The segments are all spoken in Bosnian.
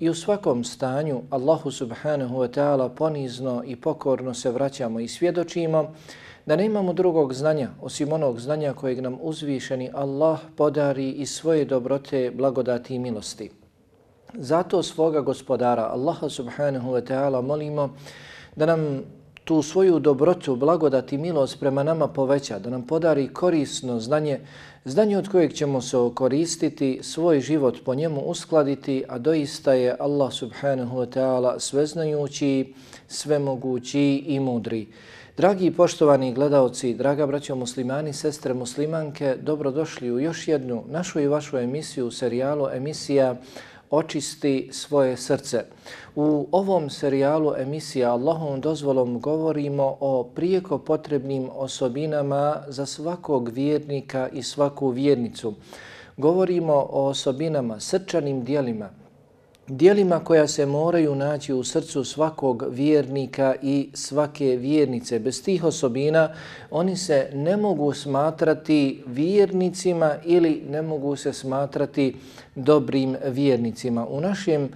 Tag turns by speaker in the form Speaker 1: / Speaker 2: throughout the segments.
Speaker 1: i u svakom stanju Allahu subhanahu wa ta'ala ponizno i pokorno se vraćamo i svjedočimo da ne imamo drugog znanja osim onog znanja kojeg nam uzvišeni Allah podari iz svoje dobrote, blagodati i milosti. Zato svoga gospodara Allaha subhanahu wa ta'ala molimo da nam tu svoju dobrotu, blagodat i milost prema nama poveća, da nam podari korisno znanje, znanje od kojeg ćemo se koristiti, svoj život po njemu uskladiti, a doista je Allah subhanahu wa ta'ala sveznajući, svemogući i mudri. Dragi poštovani gledalci, draga braćo muslimani, sestre muslimanke, dobrodošli u još jednu našu i vašu emisiju, serijalu emisija očisti svoje srce. U ovom serijalu emisija Allahom dozvolom govorimo o prijeko potrebnim osobinama za svakog vjernika i svaku vjernicu. Govorimo o osobinama, srčanim dijelima, dijelima koja se moraju naći u srcu svakog vjernika i svake vjernice. Bez tih osobina oni se ne mogu smatrati vjernicima ili ne mogu se smatrati dobrim vjernicima. U našem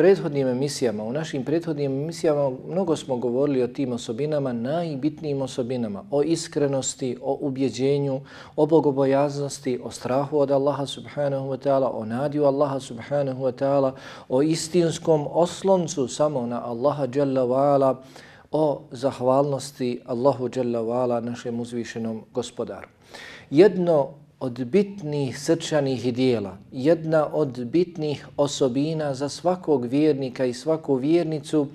Speaker 1: prethodnim emisijama, u našim prethodnim emisijama mnogo smo govorili o tim osobinama, najbitnijim osobinama, o iskrenosti, o ubjeđenju, o bogobojaznosti, o strahu od Allaha subhanahu wa ta'ala, o nadiju Allaha subhanahu wa ta'ala, o istinskom osloncu samo na Allaha jalla wa ala, o zahvalnosti Allahu jalla wa ala našem uzvišenom gospodaru. Jedno od bitnih srčanih dijela, jedna od bitnih osobina za svakog vjernika i svaku vjernicu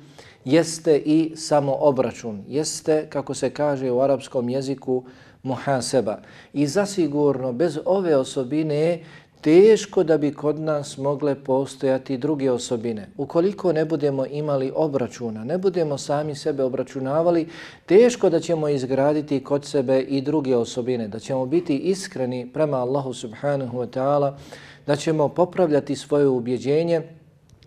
Speaker 1: jeste i samoobračun. Jeste, kako se kaže u arapskom jeziku, muhaseba. I zasigurno bez ove osobine teško da bi kod nas mogle postojati druge osobine. Ukoliko ne budemo imali obračuna, ne budemo sami sebe obračunavali, teško da ćemo izgraditi kod sebe i druge osobine, da ćemo biti iskreni prema Allahu subhanahu wa ta'ala, da ćemo popravljati svoje ubjeđenje,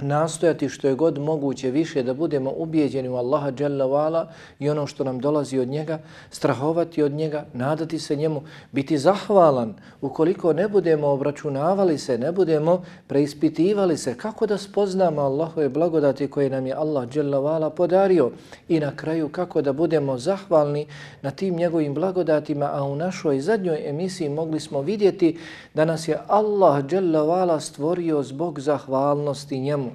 Speaker 1: nastojati što je god moguće više da budemo ubijeđeni u Allaha Jalla wa'ala i ono što nam dolazi od njega, strahovati od njega, nadati se njemu, biti zahvalan ukoliko ne budemo obračunavali se, ne budemo preispitivali se kako da spoznamo Allahove blagodati koje nam je Allah Jalla wa'ala podario. I na kraju kako da budemo zahvalni na tim njegovim blagodatima, a u našoj zadnjoj emisiji mogli smo vidjeti da nas je Allah Jalla wa'ala stvorio zbog zahvalnosti njemu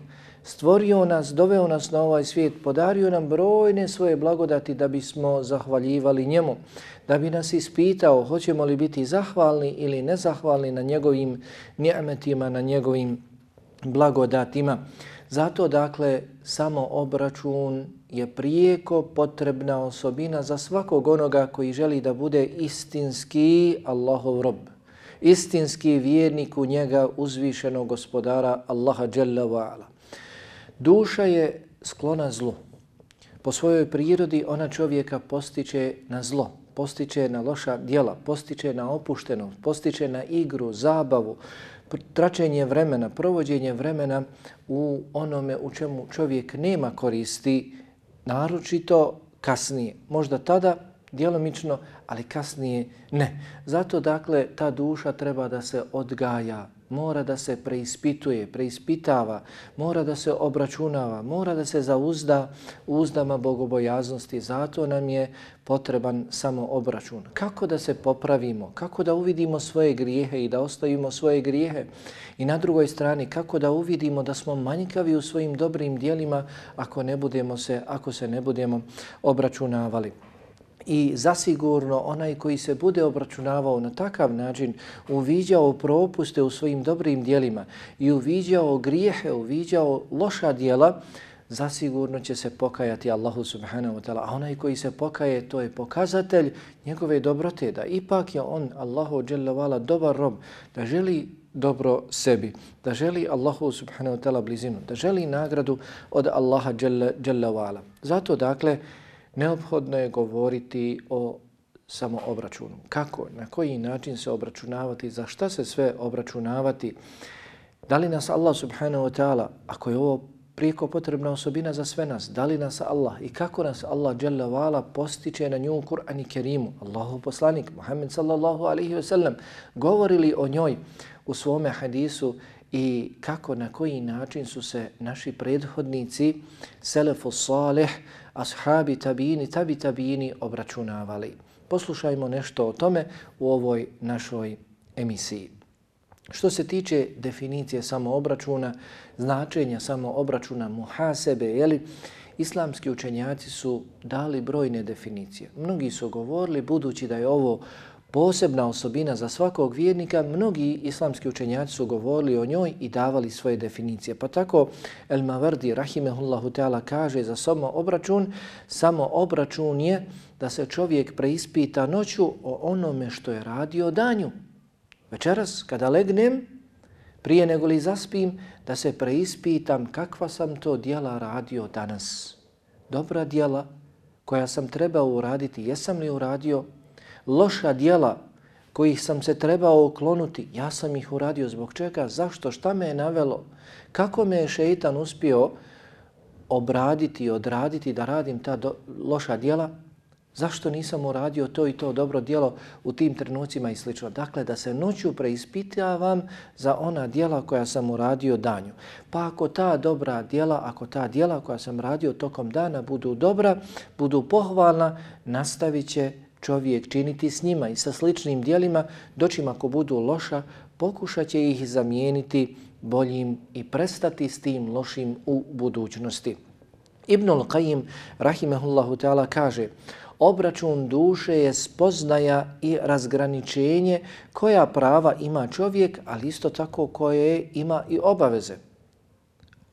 Speaker 1: stvorio nas, doveo nas na ovaj svijet, podario nam brojne svoje blagodati da bismo zahvaljivali njemu, da bi nas ispitao hoćemo li biti zahvalni ili nezahvalni na njegovim njemetima, na njegovim blagodatima. Zato dakle samo obračun je prijeko potrebna osobina za svakog onoga koji želi da bude istinski Allahov rob. Istinski vjernik u njega uzvišenog gospodara Allaha Jalla wa'ala. Duša je sklona zlu. Po svojoj prirodi ona čovjeka postiče na zlo, postiče na loša dijela, postiče na opušteno, postiče na igru, zabavu, tračenje vremena, provođenje vremena u onome u čemu čovjek nema koristi, naročito kasnije. Možda tada djelomično, ali kasnije ne. Zato dakle ta duša treba da se odgaja, mora da se preispituje, preispitava, mora da se obračunava, mora da se zauzda uzdama bogobojaznosti. Zato nam je potreban samo obračun. Kako da se popravimo, kako da uvidimo svoje grijehe i da ostavimo svoje grijehe i na drugoj strani kako da uvidimo da smo manjkavi u svojim dobrim dijelima ako ne budemo se, ako se ne budemo obračunavali. I zasigurno onaj koji se bude obračunavao na takav način, uviđao propuste u svojim dobrim dijelima i uviđao grijehe, uviđao loša dijela, zasigurno će se pokajati Allahu subhanahu wa ta'ala. A onaj koji se pokaje, to je pokazatelj njegove dobrote, da ipak je on, Allahu dželle dobar rob, da želi dobro sebi, da želi Allahu subhanahu wa ta'ala blizinu, da želi nagradu od Allaha dželle vala. Zato, dakle, neophodno je govoriti o samo obračunu. Kako, na koji način se obračunavati, za šta se sve obračunavati, da li nas Allah subhanahu wa ta'ala, ako je ovo prijeko potrebna osobina za sve nas. Da li nas Allah i kako nas Allah Jalla Vala postiče na nju u Kur'an i Kerimu. Allahu poslanik Muhammed sallallahu alaihi ve sellem govorili o njoj u svome hadisu i kako na koji način su se naši prethodnici selefu salih, ashabi tabini, tabi tabini obračunavali. Poslušajmo nešto o tome u ovoj našoj emisiji. Što se tiče definicije samoobračuna, značenja samoobračuna muhasebe, jeli, islamski učenjaci su dali brojne definicije. Mnogi su govorili, budući da je ovo posebna osobina za svakog vjernika, mnogi islamski učenjaci su govorili o njoj i davali svoje definicije. Pa tako El Mavardi Rahimehullahu Teala kaže za samo obračun, samo obračun je da se čovjek preispita noću o onome što je radio danju. Večeras, kada legnem, prije nego li zaspim, da se preispitam kakva sam to dijela radio danas. Dobra dijela koja sam trebao uraditi, jesam li uradio? Loša dijela kojih sam se trebao uklonuti, ja sam ih uradio zbog čega? Zašto? Šta me je navelo? Kako me je šeitan uspio obraditi, odraditi da radim ta do, loša dijela? Zašto nisam uradio to i to dobro dijelo u tim trenucima i slično? Dakle, da se noću preispitavam za ona dijela koja sam uradio danju. Pa ako ta dobra dijela, ako ta dijela koja sam radio tokom dana budu dobra, budu pohvalna, nastavit će čovjek činiti s njima i sa sličnim dijelima, doćim ako budu loša, pokušat će ih zamijeniti boljim i prestati s tim lošim u budućnosti. Ibnul Qayyim, rahimehullahu ta'ala, kaže obračun duše je spoznaja i razgraničenje koja prava ima čovjek, ali isto tako koje ima i obaveze.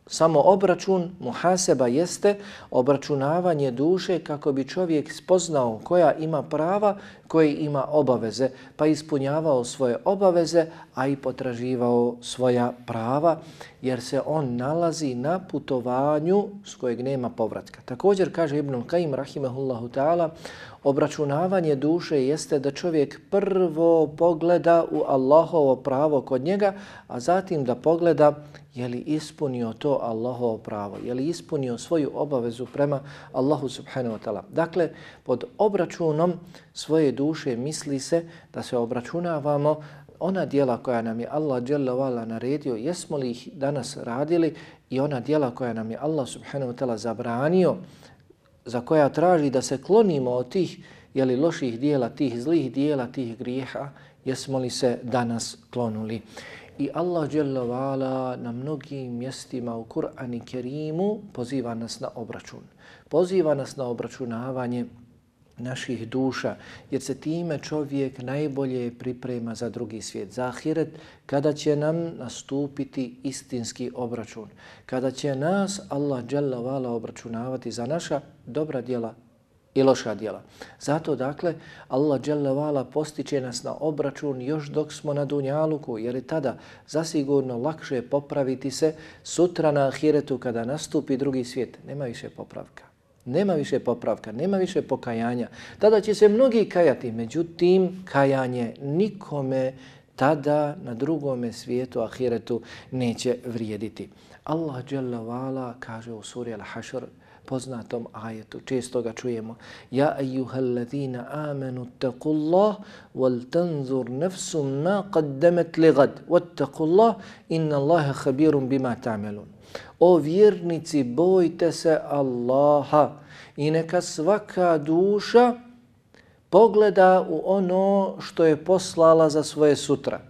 Speaker 1: Samo obračun muhaseba jeste obračunavanje duše kako bi čovjek spoznao koja ima prava, koje ima obaveze, pa ispunjavao svoje obaveze, a i potraživao svoja prava, jer se on nalazi na putovanju s kojeg nema povratka. Također kaže Ibn Qaim rahimahullahu ta'ala, obračunavanje duše jeste da čovjek prvo pogleda u Allahovo pravo kod njega, a zatim da pogleda je li ispunio to Allahovo pravo, je li ispunio svoju obavezu prema Allahu subhanahu wa ta'ala. Dakle, pod obračunom svoje duše misli se da se obračunavamo ona dijela koja nam je Allah dželle naredio, jesmo li ih danas radili i ona dijela koja nam je Allah subhanahu wa ta'ala zabranio, za koja traži da se klonimo od tih jeli, loših dijela, tih zlih dijela, tih grijeha, jesmo li se danas klonuli. I Allah Jalla na mnogim mjestima u Kur'an i Kerimu poziva nas na obračun. Poziva nas na obračunavanje naših duša, jer se time čovjek najbolje priprema za drugi svijet, za ahiret, kada će nam nastupiti istinski obračun, kada će nas Allah dželavala obračunavati za naša dobra djela i loša djela. Zato, dakle, Allah dželle postiče nas na obračun još dok smo na Dunjaluku, jer je tada zasigurno lakše popraviti se sutra na ahiretu kada nastupi drugi svijet. Nema više popravka. Nema više popravka, nema više pokajanja. Tada će se mnogi kajati, međutim, kajanje nikome tada na drugome svijetu, ahiretu, neće vrijediti. Allah dželle kaže u suri Al-Hašr, poznatom ajetu. Često ga čujemo. Ja ejuhel ladina amenu wal tanzur nefsum ma qaddemet ligad. gad. Wattakullah inna Allahe khabirum bima ta'melun. O vjernici, bojte se Allaha i neka svaka duša pogleda u ono što je poslala za svoje sutra.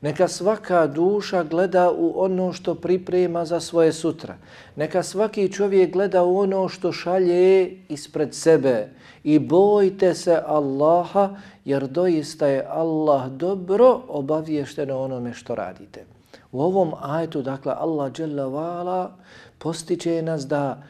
Speaker 1: Neka svaka duša gleda u ono što priprema za svoje sutra. Neka svaki čovjek gleda u ono što šalje ispred sebe. I bojte se Allaha jer doista je Allah dobro obaviješteno onome što radite. U ovom ajetu, dakle, Allah postiče nas da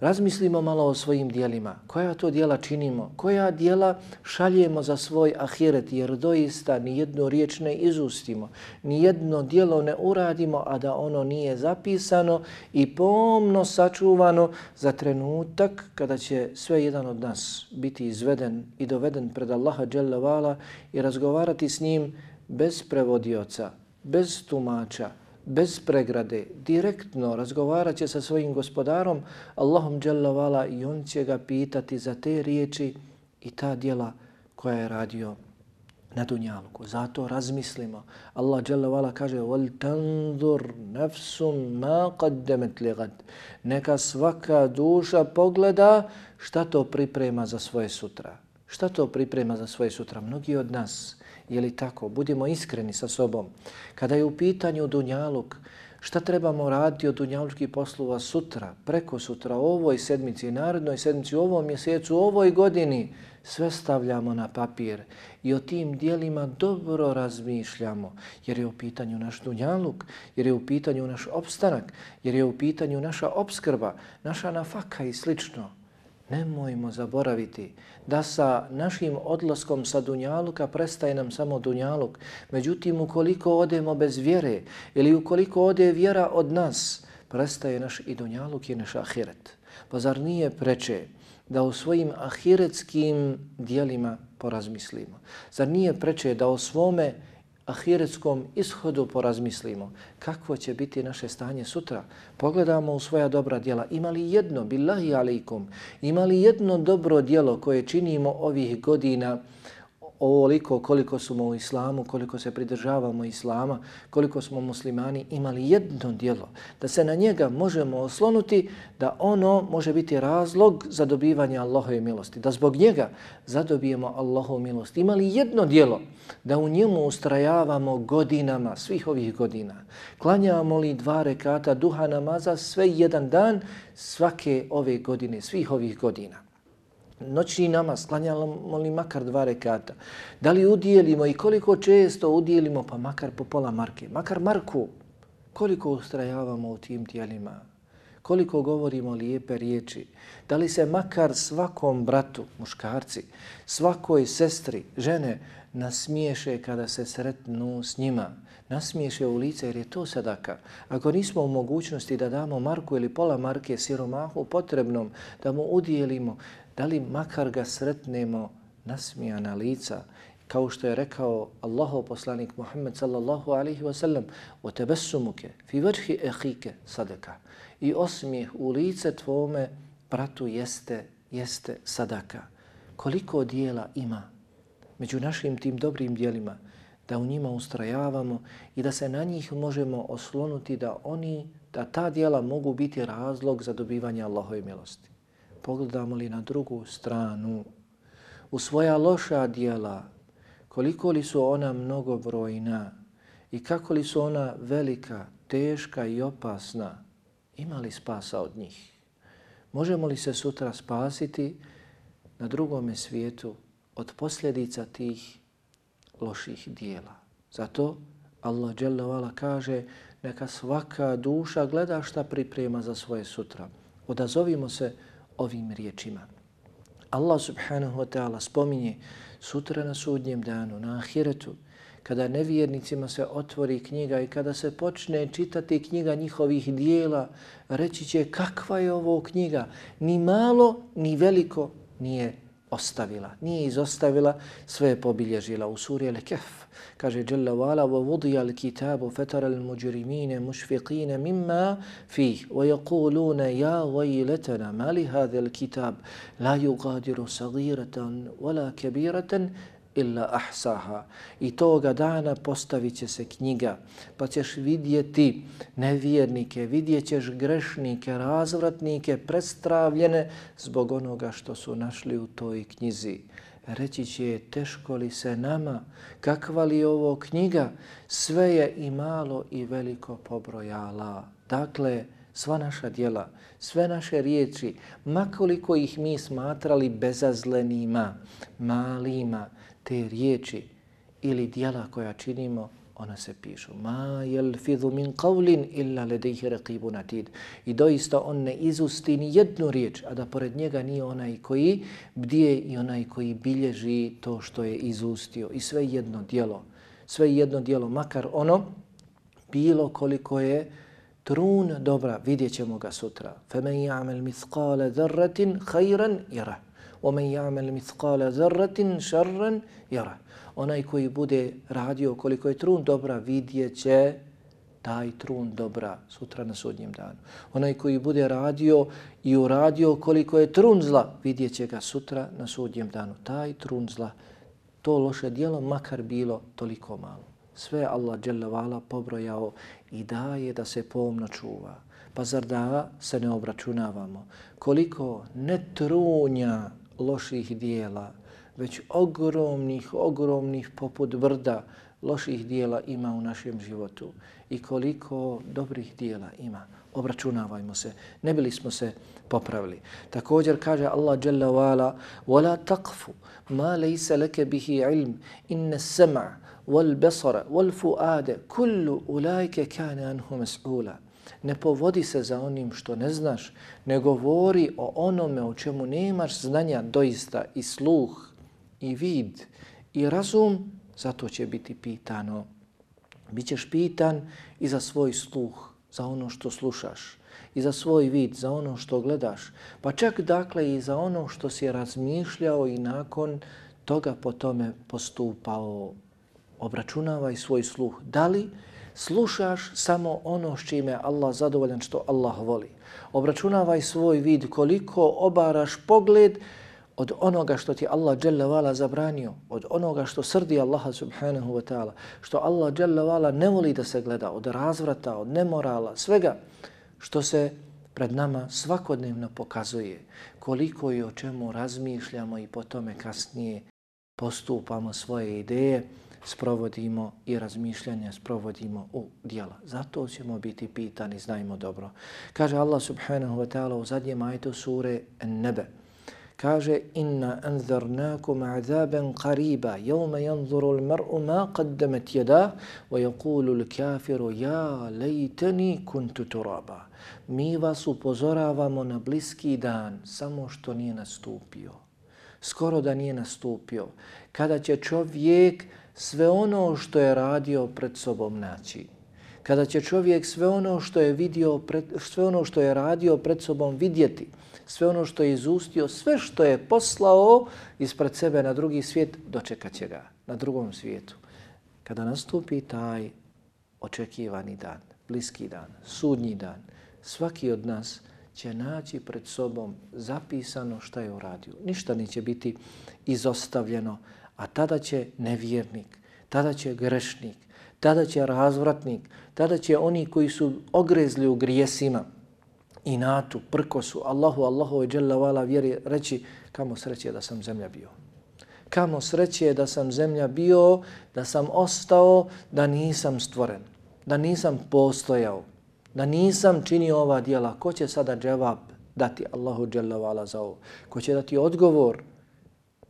Speaker 1: Razmislimo malo o svojim dijelima. Koja to dijela činimo? Koja dijela šaljemo za svoj ahiret? Jer doista ni jednu riječ ne izustimo. Ni jedno dijelo ne uradimo, a da ono nije zapisano i pomno sačuvano za trenutak kada će sve jedan od nas biti izveden i doveden pred Allaha dželavala i razgovarati s njim bez prevodioca, bez tumača, bez pregrade, direktno razgovarat će sa svojim gospodarom, Allahom dželavala i on će ga pitati za te riječi i ta dijela koja je radio na dunjalku. Zato razmislimo. Allah dželavala kaže وَلْتَنْذُرْ نَفْسُمْ ma qaddamat لِغَدْ Neka svaka duša pogleda šta to priprema za svoje sutra. Šta to priprema za svoje sutra? Mnogi od nas Je li tako? Budimo iskreni sa sobom. Kada je u pitanju Dunjaluk, šta trebamo raditi od Dunjalučkih poslova sutra, preko sutra, ovoj sedmici, narodnoj sedmici, ovom mjesecu, ovoj godini, sve stavljamo na papir i o tim dijelima dobro razmišljamo, jer je u pitanju naš Dunjaluk, jer je u pitanju naš opstanak, jer je u pitanju naša obskrba, naša nafaka i slično. Nemojmo zaboraviti da sa našim odlaskom sa Dunjaluka prestaje nam samo Dunjaluk. Međutim, ukoliko odemo bez vjere ili ukoliko ode vjera od nas, prestaje naš i Dunjaluk i naš Ahiret. Pa zar nije preče da u svojim ahiretskim dijelima porazmislimo? Zar nije preče da o svome ahiretskom ishodu porazmislimo kakvo će biti naše stanje sutra. Pogledamo u svoja dobra djela. Ima li jedno, billahi alaikum, ima li jedno dobro djelo koje činimo ovih godina ovoliko koliko smo u islamu, koliko se pridržavamo islama, koliko smo muslimani, imali jedno dijelo, da se na njega možemo oslonuti, da ono može biti razlog za dobivanje Allahove milosti, da zbog njega zadobijemo Allahovu milost. Imali jedno dijelo, da u njemu ustrajavamo godinama, svih ovih godina. Klanjamo li dva rekata duha namaza sve jedan dan svake ove godine, svih ovih godina noćni namaz, sklanjamo li makar dva rekata, da li udijelimo i koliko često udijelimo, pa makar po pola marke, makar marku, koliko ustrajavamo u tim tijelima, koliko govorimo lijepe riječi, da li se makar svakom bratu, muškarci, svakoj sestri, žene, nasmiješe kada se sretnu s njima, nasmiješe u lice jer je to sadaka. Ako nismo u mogućnosti da damo marku ili pola marke siromahu potrebnom, da mu udijelimo, da li makar ga sretnemo nasmijana lica, kao što je rekao Allahov poslanik Muhammed sallallahu alaihi wa sallam, o tebesumuke fi vrhi ehike sadaka. I osmijeh u lice tvome pratu jeste, jeste sadaka. Koliko dijela ima među našim tim dobrim dijelima da u njima ustrajavamo i da se na njih možemo oslonuti da oni, da ta dijela mogu biti razlog za dobivanje Allahove milosti pogledamo li na drugu stranu, u svoja loša dijela, koliko li su ona mnogobrojna i kako li su ona velika, teška i opasna, ima li spasa od njih? Možemo li se sutra spasiti na drugome svijetu od posljedica tih loših dijela? Zato Allah Jalla kaže neka svaka duša gleda šta priprema za svoje sutra. Odazovimo se ovim riječima. Allah subhanahu wa ta'ala spominje sutra na sudnjem danu, na ahiretu, kada nevjernicima se otvori knjiga i kada se počne čitati knjiga njihovih dijela, reći će kakva je ovo knjiga, ni malo ni veliko nije ostavila, nije izostavila, sve je pobilježila u suri Al-Kahf. Kaže Jalla wala wa wudiya al-kitabu fatara al-mujrimina mushfiqina mimma fihi wa yaquluna ya waylatana ma li hadha al-kitab la yughadiru saghiratan wala kabiratan illa ahsaha. I toga dana postavit će se knjiga, pa ćeš vidjeti nevjernike, vidjet ćeš grešnike, razvratnike, prestravljene zbog onoga što su našli u toj knjizi. reći će teško li se nama, kakva li ovo knjiga, sve je i malo i veliko pobrojala. Dakle, sva naša dijela, sve naše riječi, makoliko ih mi smatrali bezazlenima, malima, te riječi ili dijela koja činimo, ona se pišu. Ma yalfidhu min qawlin illa ladayhi raqibun atid. I doista on ne izusti ni jednu riječ, a da pored njega nije onaj koji bdije i onaj koji bilježi to što je izustio. I sve jedno dijelo, sve jedno dijelo, makar ono bilo koliko je trun dobra, vidjet ćemo ga sutra. فَمَنْ يَعْمَلْ مِثْقَالَ ذَرَّةٍ خَيْرًا يَرَهُ وَمَنْ يَعْمَلْ مِثْقَالَ ذَرَّةٍ شَرًّا يَرَهُ onaj koji bude radio koliko je trun dobra, vidjet će taj trun dobra sutra na sudnjem danu. Onaj koji bude radio i uradio koliko je trun zla, vidjet će ga sutra na sudnjem danu. Taj trun zla, to loše dijelo, makar bilo toliko malo. Sve Allah dželle pobrojao i daje da se pomno čuva. Pa zar da se ne obračunavamo? Koliko ne trunja loših dijela, već ogromnih, ogromnih poput brda loših dijela ima u našem životu i koliko dobrih dijela ima. Obračunavajmo se, ne bili smo se popravili. Također kaže Allah Jalla wa'ala وَلَا تَقْفُ مَا لَيْسَ لَكَ بِهِ عِلْمِ إِنَّ السَّمَعَ وَالْبَصَرَ وَالْفُؤَادَ كُلُّ أُولَيْكَ كَانَ أَنْهُ مَسْعُولًا Ne povodi se za onim što ne znaš, ne govori o onome o čemu nemaš znanja doista i sluh i vid i razum, zato će biti pitano. Bićeš pitan i za svoj sluh, za ono što slušaš, i za svoj vid, za ono što gledaš, pa čak dakle i za ono što si razmišljao i nakon toga po tome postupao. Obračunavaj svoj sluh. Da li slušaš samo ono s čime Allah zadovoljan što Allah voli? Obračunavaj svoj vid koliko obaraš pogled od onoga što ti Allah dželle vala zabranio, od onoga što srdi Allaha subhanahu wa ta'ala, što Allah dželle vala ne voli da se gleda, od razvrata, od nemorala, svega što se pred nama svakodnevno pokazuje, koliko i o čemu razmišljamo i po tome kasnije postupamo svoje ideje, sprovodimo i razmišljanja sprovodimo u dijela. Zato ćemo biti pitani, znajmo dobro. Kaže Allah subhanahu wa ta'ala u zadnjem ajtu sure Nebe, kaže inna anzarnakum azaban qariba yawma yanzuru al-mar'u ma qaddamat yada wa yaqulu al-kafiru ya laytani kuntu turaba mi vas upozoravamo na bliski dan samo što nije nastupio skoro da nije nastupio kada će čovjek sve ono što je radio pred sobom naći kada će čovjek sve ono što je vidio pred, sve ono što je radio pred sobom vidjeti sve ono što je izustio, sve što je poslao ispred sebe na drugi svijet, dočekat će ga na drugom svijetu. Kada nastupi taj očekivani dan, bliski dan, sudnji dan, svaki od nas će naći pred sobom zapisano šta je uradio. Ništa neće biti izostavljeno, a tada će nevjernik, tada će grešnik, tada će razvratnik, tada će oni koji su ogrezli u grijesima, inatu, prkosu, Allahu, Allahu i Jalla vala vjeri reći kamo sreće da sam zemlja bio. Kamo sreće da sam zemlja bio, da sam ostao, da nisam stvoren, da nisam postojao, da nisam činio ova dijela. Ko će sada dževab dati Allahu Jalla vala za ovo? Ko će dati odgovor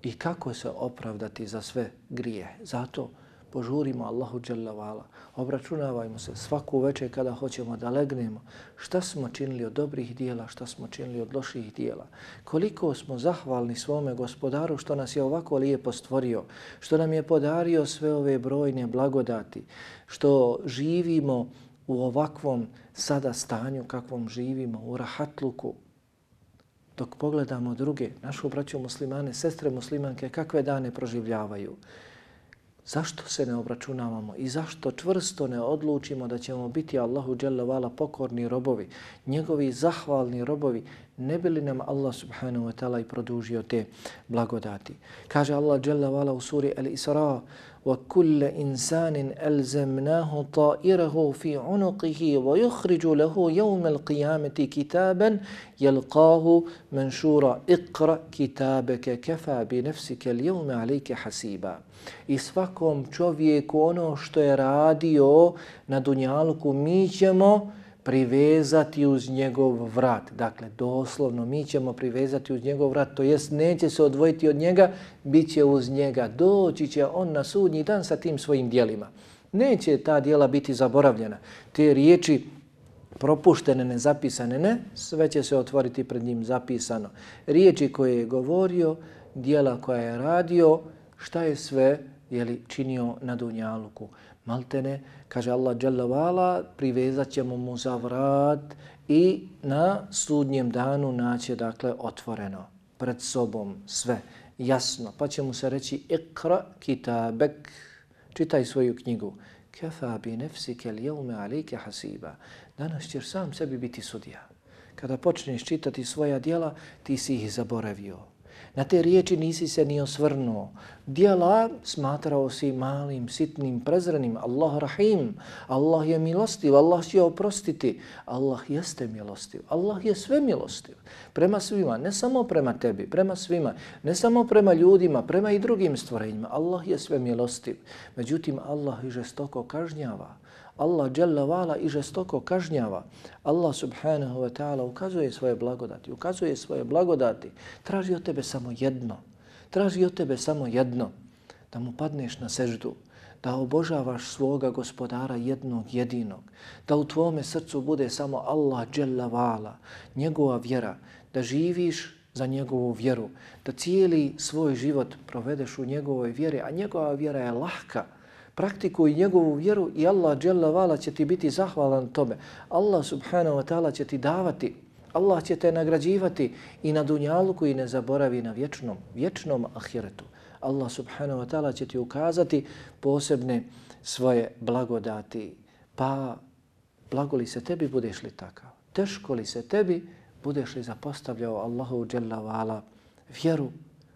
Speaker 1: i kako se opravdati za sve grije? Zato požurimo Allahu Jalla vala, obračunavajmo se svaku večer kada hoćemo da legnemo, šta smo činili od dobrih dijela, šta smo činili od loših dijela, koliko smo zahvalni svome gospodaru što nas je ovako lijepo stvorio, što nam je podario sve ove brojne blagodati, što živimo u ovakvom sada stanju kakvom živimo, u rahatluku, dok pogledamo druge, našu braću muslimane, sestre muslimanke, kakve dane proživljavaju, Zašto se ne obračunavamo i zašto čvrsto ne odlučimo da ćemo biti Allahu dželle pokorni robovi, njegovi zahvalni robovi, ne bi li nam Allah subhanahu wa ta'ala i produžio te blagodati. Kaže Allah dželle u suri Al-Isra, وكل إنسان ألزمناه طائره في عنقه ويخرج له يوم القيامة كتابا يلقاه منشورا. اقرأ كتابك كفى بنفسك اليوم عليك حسيبا. I svakom čovjeku ono što je radio na Dunjalku mi ćemo privezati uz njegov vrat. Dakle, doslovno, mi ćemo privezati uz njegov vrat, to jest neće se odvojiti od njega, bit će uz njega, doći će on na sudnji dan sa tim svojim dijelima. Neće ta dijela biti zaboravljena. Te riječi propuštene, nezapisane, ne, sve će se otvoriti pred njim zapisano. Riječi koje je govorio, dijela koja je radio, šta je sve jeli, činio na Dunjaluku. Maltene, kaže Allah Jalla privezat ćemo mu za vrat i na sudnjem danu naće dakle otvoreno pred sobom sve jasno. Pa će mu se reći ikra kitabek, čitaj svoju knjigu. Kefa bi nefsike lijevme alike hasiba. Danas ćeš sam sebi biti sudija. Kada počneš čitati svoja dijela, ti si ih zaboravio. Na te riječi nisi se ni osvrnuo. Dijela smatrao si malim, sitnim, prezrenim. Allah rahim. Allah je milostiv. Allah će oprostiti. Allah jeste milostiv. Allah je sve milostiv. Prema svima. Ne samo prema tebi. Prema svima. Ne samo prema ljudima. Prema i drugim stvorenjima. Allah je sve milostiv. Međutim, Allah i žestoko kažnjava. Allah dželle vala i žestoko kažnjava. Allah subhanahu wa ta'ala ukazuje svoje blagodati, ukazuje svoje blagodati. Traži od tebe samo jedno. Traži od tebe samo jedno. Da mu padneš na seždu, da obožavaš svoga gospodara jednog jedinog, da u tvome srcu bude samo Allah dželle vala, njegova vjera, da živiš za njegovu vjeru, da cijeli svoj život provedeš u njegovoj vjeri, a njegova vjera je lahka, praktikuj njegovu vjeru i Allah dželavala će ti biti zahvalan tome. Allah subhanahu wa ta'ala će ti davati, Allah će te nagrađivati i na dunjaluku i ne zaboravi na vječnom, vječnom ahiretu. Allah subhanahu wa ta'ala će ti ukazati posebne svoje blagodati. Pa blagoli se tebi, budeš li takav? Teško li se tebi, budeš li zapostavljao Allahu dželavala vjeru,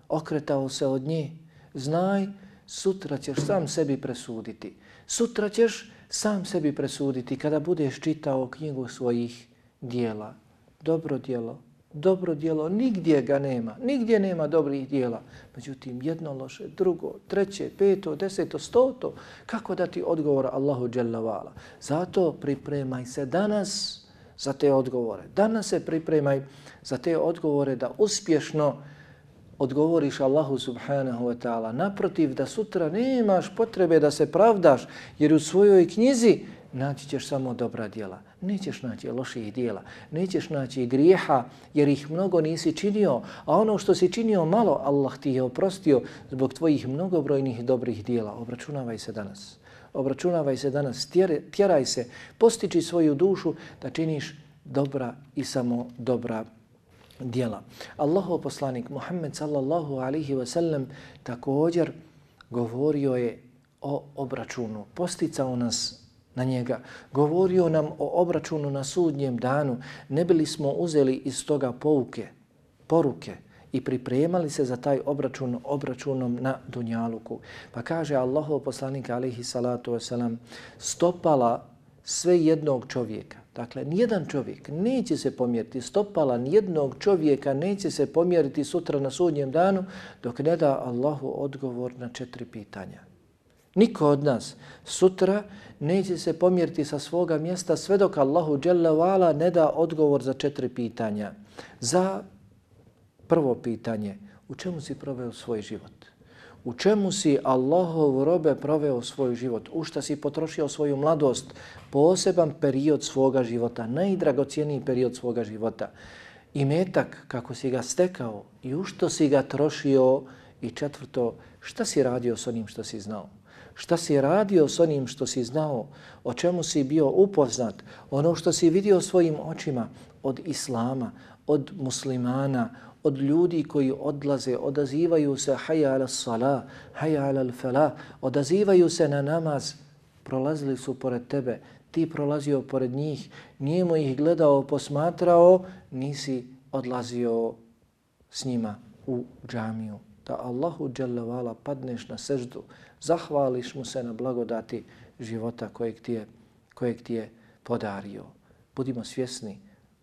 Speaker 1: okretao se od nje? Znaj sutra ćeš sam sebi presuditi. Sutra ćeš sam sebi presuditi kada budeš čitao knjigu svojih dijela. Dobro dijelo, dobro dijelo, nigdje ga nema, nigdje nema dobrih dijela. Međutim, jedno loše, drugo, treće, peto, deseto, stoto, kako dati odgovor Allahu Đelavala? Zato pripremaj se danas za te odgovore. Danas se pripremaj za te odgovore da uspješno odgovoriš Allahu subhanahu wa ta'ala. Naprotiv, da sutra nemaš potrebe da se pravdaš, jer u svojoj knjizi naći ćeš samo dobra dijela. Nećeš naći loših dijela, nećeš naći grijeha, jer ih mnogo nisi činio, a ono što si činio malo, Allah ti je oprostio zbog tvojih mnogobrojnih dobrih dijela. Obračunavaj se danas. Obračunavaj se danas, tjeraj se, postiči svoju dušu da činiš dobra i samo dobra dijela. Allahov poslanik Muhammed sallallahu alaihi ve sellem također govorio je o obračunu, posticao nas na njega, govorio nam o obračunu na sudnjem danu, ne bili smo uzeli iz toga pouke, poruke i pripremali se za taj obračun obračunom na Dunjaluku. Pa kaže Allahov poslanik alihi salatu wasalam, stopala sve jednog čovjeka, Dakle, nijedan čovjek neće se pomjeriti stopala, nijednog čovjeka neće se pomjeriti sutra na sudnjem danu dok ne da Allahu odgovor na četiri pitanja. Niko od nas sutra neće se pomjeriti sa svoga mjesta sve dok Allahu Vala ne da odgovor za četiri pitanja. Za prvo pitanje, u čemu si proveo svoj život? U čemu si Allahov robe proveo svoj život, u šta si potrošio svoju mladost, poseban period svoga života, najdragocijeniji period svoga života. I metak kako si ga stekao i u što si ga trošio i četvrto, šta si radio s onim što si znao? Šta si radio s onim što si znao? O čemu si bio upoznat? Ono što si vidio svojim očima od Islama, od muslimana, od ljudi koji odlaze, odazivaju se haja ala sala, haja ala fala, odazivaju se na namaz, prolazili su pored tebe, ti prolazio pored njih, nijemo ih gledao, posmatrao, nisi odlazio s njima u džamiju. da Allahu dželevala padneš na seždu, zahvališ mu se na blagodati života kojeg ti je, kojeg ti je podario. Budimo svjesni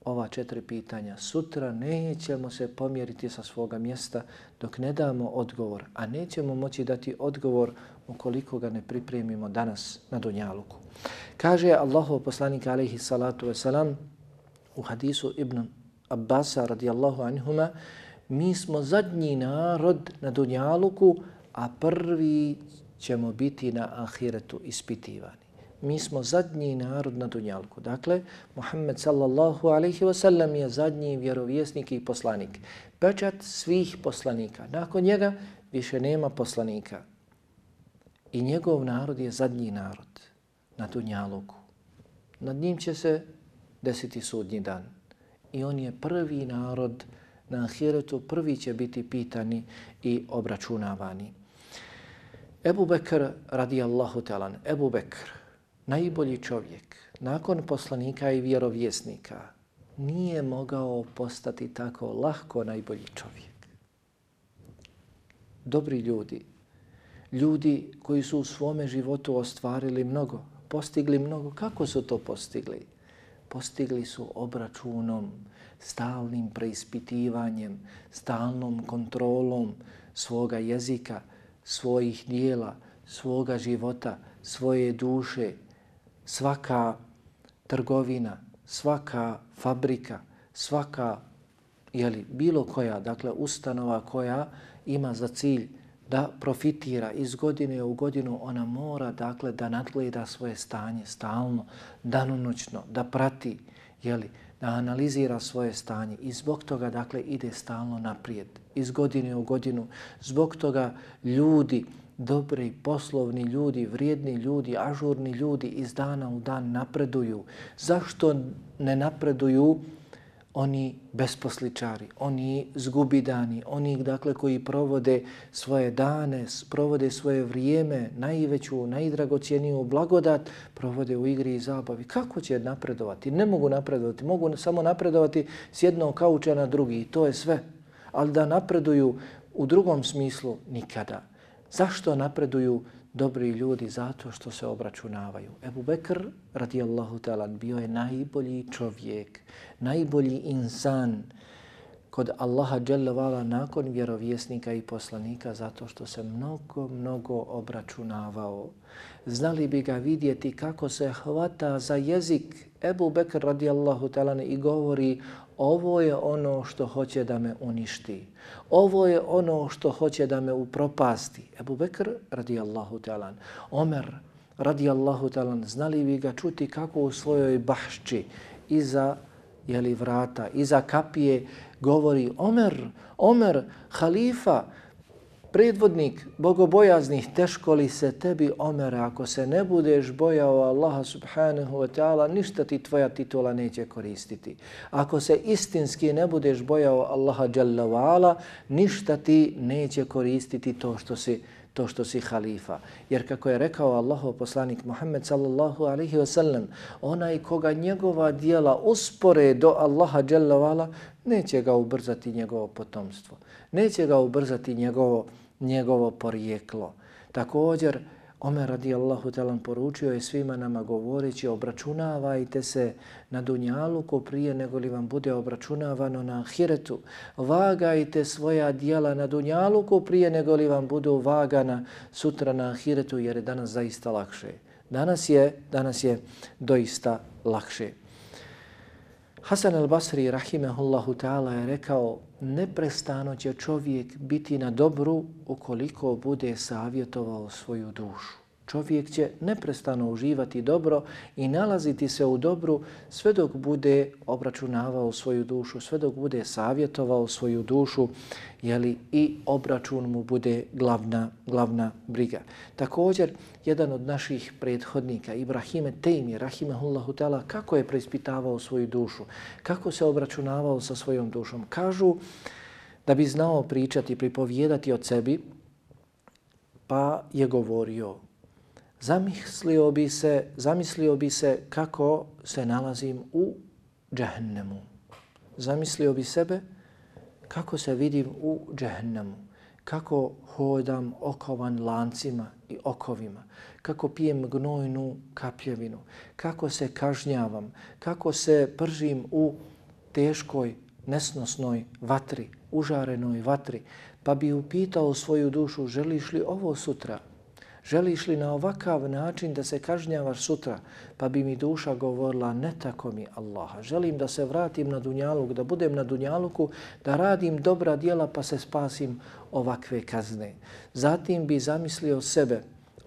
Speaker 1: ova četiri pitanja. Sutra nećemo se pomjeriti sa svoga mjesta dok ne damo odgovor, a nećemo moći dati odgovor ukoliko ga ne pripremimo danas na Dunjaluku. Kaže Allahov poslanik alaihi salatu wasalam u hadisu Ibn Abbasa radijallahu anhuma mi smo zadnji narod na Dunjaluku, a prvi ćemo biti na ahiretu ispitivani mi smo zadnji narod na Dunjalku. Dakle, Muhammed sallallahu alaihi wa sallam je zadnji vjerovjesnik i poslanik. Pečat svih poslanika. Nakon njega više nema poslanika. I njegov narod je zadnji narod na Dunjaluku. Nad njim će se desiti sudnji dan. I on je prvi narod na ahiretu, prvi će biti pitani i obračunavani. Ebu Bekr radijallahu talan, Ebu Bekr, najbolji čovjek, nakon poslanika i vjerovjesnika, nije mogao postati tako lahko najbolji čovjek. Dobri ljudi, ljudi koji su u svome životu ostvarili mnogo, postigli mnogo, kako su to postigli? Postigli su obračunom, stalnim preispitivanjem, stalnom kontrolom svoga jezika, svojih dijela, svoga života, svoje duše, svaka trgovina, svaka fabrika, svaka jeli, bilo koja, dakle ustanova koja ima za cilj da profitira iz godine u godinu, ona mora dakle da nadgleda svoje stanje stalno, danonoćno, da prati, jeli, da analizira svoje stanje i zbog toga dakle ide stalno naprijed, iz godine u godinu. Zbog toga ljudi dobri, poslovni ljudi, vrijedni ljudi, ažurni ljudi iz dana u dan napreduju. Zašto ne napreduju oni besposličari, oni zgubidani, oni dakle koji provode svoje dane, provode svoje vrijeme, najveću, najdragocijeniju blagodat, provode u igri i zabavi. Kako će napredovati? Ne mogu napredovati, mogu samo napredovati s jednog kauča na drugi i to je sve. Ali da napreduju u drugom smislu nikada. Zašto napreduju dobri ljudi? Zato što se obračunavaju. Ebu Bekr, radijallahu ta'ala, bio je najbolji čovjek, najbolji insan kod Allaha dželle nakon vjerovjesnika i poslanika zato što se mnogo, mnogo obračunavao. Znali bi ga vidjeti kako se hvata za jezik Ebu Bekr radijallahu talan i govori ovo je ono što hoće da me uništi. Ovo je ono što hoće da me upropasti. Ebu Bekr radijallahu talan, Omer radijallahu talan, znali bi ga čuti kako u svojoj bašči iza jeli, vrata, iza kapije govori Omer, Omer, halifa, predvodnik bogobojaznih, teško li se tebi, Omer, ako se ne budeš bojao Allaha subhanahu wa ta'ala, ništa ti tvoja titula neće koristiti. Ako se istinski ne budeš bojao Allaha jalla wa ala, ništa ti neće koristiti to što si to što si halifa. Jer kako je rekao Allahov poslanik Muhammed sallallahu alaihi wa sallam, onaj koga njegova dijela uspore do Allaha dželavala, neće ga ubrzati njegovo potomstvo. Neće ga ubrzati njegovo njegovo porijeklo. Također, Omer radijallahu talan poručio je svima nama govoreći obračunavajte se na dunjalu ko prije nego li vam bude obračunavano na ahiretu. Vagajte svoja dijela na dunjalu ko prije nego li vam budu vagana sutra na ahiretu jer je danas zaista lakše. Danas je, danas je doista lakše. Hasan al-Basri rahimehullahu ta'ala je rekao neprestano će čovjek biti na dobru ukoliko bude savjetovao svoju dušu čovjek će neprestano uživati dobro i nalaziti se u dobru sve dok bude obračunavao svoju dušu, sve dok bude savjetovao svoju dušu jeli, i obračun mu bude glavna, glavna briga. Također, jedan od naših prethodnika, Ibrahime Tejmi, Rahimehullahu Teala, kako je preispitavao svoju dušu, kako se obračunavao sa svojom dušom. Kažu da bi znao pričati, pripovijedati od sebi, pa je govorio zamislio bi se, zamislio bi se kako se nalazim u džehennemu. Zamislio bi sebe kako se vidim u džehennemu. kako hodam okovan lancima i okovima, kako pijem gnojnu kapljevinu, kako se kažnjavam, kako se pržim u teškoj, nesnosnoj vatri, užarenoj vatri, pa bi upitao svoju dušu, želiš li ovo sutra? Želiš li na ovakav način da se kažnjavaš sutra? Pa bi mi duša govorila, ne tako mi Allaha. Želim da se vratim na Dunjaluk, da budem na Dunjaluku, da radim dobra dijela pa se spasim ovakve kazne. Zatim bi zamislio sebe,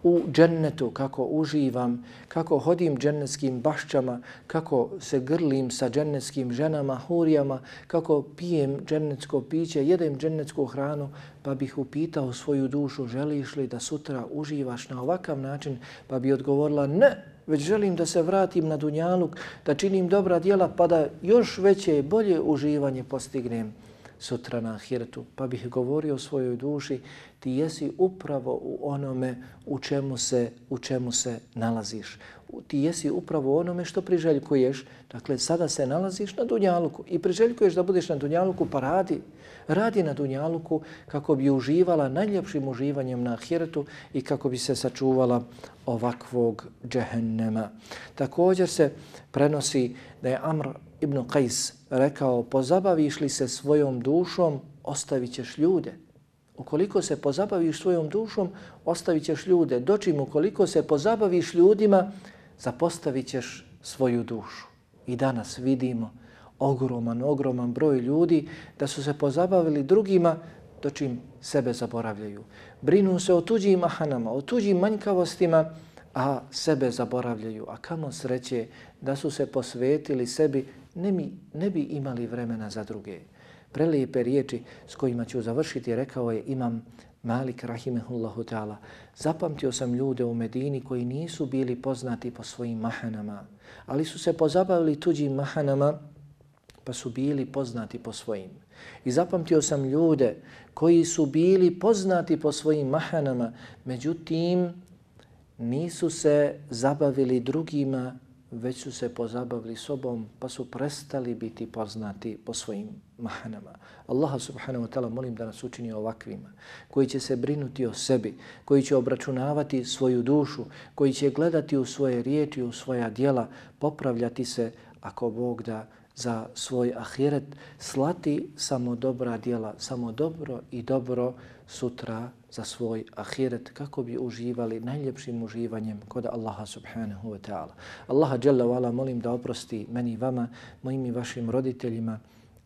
Speaker 1: u džennetu, kako uživam, kako hodim džennetskim bašćama, kako se grlim sa džennetskim ženama, hurijama, kako pijem džennetsko piće, jedem džennetsku hranu, pa bih upitao svoju dušu, želiš li da sutra uživaš na ovakav način, pa bi odgovorila ne, već želim da se vratim na dunjaluk, da činim dobra djela, pa da još veće, i bolje uživanje postignem sutra na ahiretu, pa bih govorio o svojoj duši, ti jesi upravo u onome u čemu se, u čemu se nalaziš. Ti jesi upravo u onome što priželjkuješ. Dakle, sada se nalaziš na Dunjaluku i priželjkuješ da budeš na Dunjaluku, pa radi. Radi na Dunjaluku kako bi uživala najljepšim uživanjem na ahiretu i kako bi se sačuvala ovakvog džehennema. Također se prenosi da je Amr ibn Qais rekao, pozabaviš li se svojom dušom, ostavit ćeš ljude. Ukoliko se pozabaviš svojom dušom, ostavit ćeš ljude. Dočim, ukoliko se pozabaviš ljudima, zapostavit ćeš svoju dušu. I danas vidimo ogroman, ogroman broj ljudi da su se pozabavili drugima, dočim sebe zaboravljaju. Brinu se o tuđim mahanama, o tuđim manjkavostima, a sebe zaboravljaju. A kamo sreće da su se posvetili sebi ne, mi, ne bi imali vremena za druge. Prelijepe riječi s kojima ću završiti, rekao je imam Malik Rahimehullahu ta'ala. Zapamtio sam ljude u Medini koji nisu bili poznati po svojim mahanama, ali su se pozabavili tuđim mahanama pa su bili poznati po svojim. I zapamtio sam ljude koji su bili poznati po svojim mahanama, međutim nisu se zabavili drugima već su se pozabavili sobom pa su prestali biti poznati po svojim mahanama. Allaha subhanahu wa ta'ala molim da nas učini ovakvima, koji će se brinuti o sebi, koji će obračunavati svoju dušu, koji će gledati u svoje riječi, u svoja dijela, popravljati se ako Bog da za svoj ahiret, slati samo dobra dijela, samo dobro i dobro sutra za svoj ahiret kako bi uživali najljepšim uživanjem kod Allaha subhanahu wa ta'ala. Allaha jalla wala molim da oprosti meni i vama, mojim i vašim roditeljima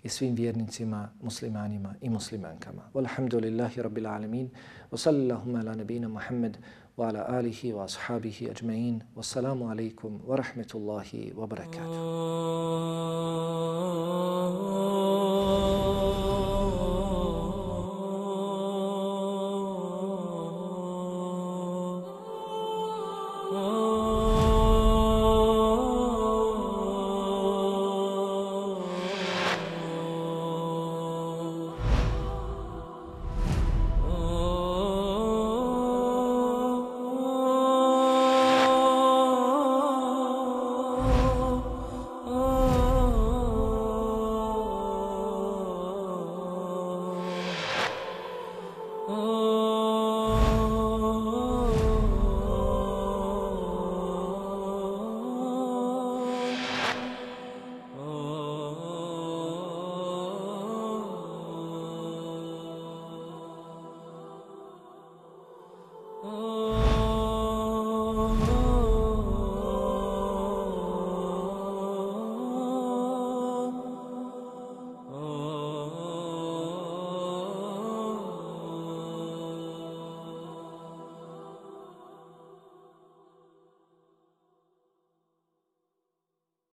Speaker 1: i svim vjernicima, muslimanima i muslimankama. Walhamdulillahi rabbil alamin. Wa sallallahu ala nabina Muhammad wa ala alihi wa ashabihi ajma'in. Wassalamu alaikum wa rahmetullahi wa barakatuh. Oh. Oh.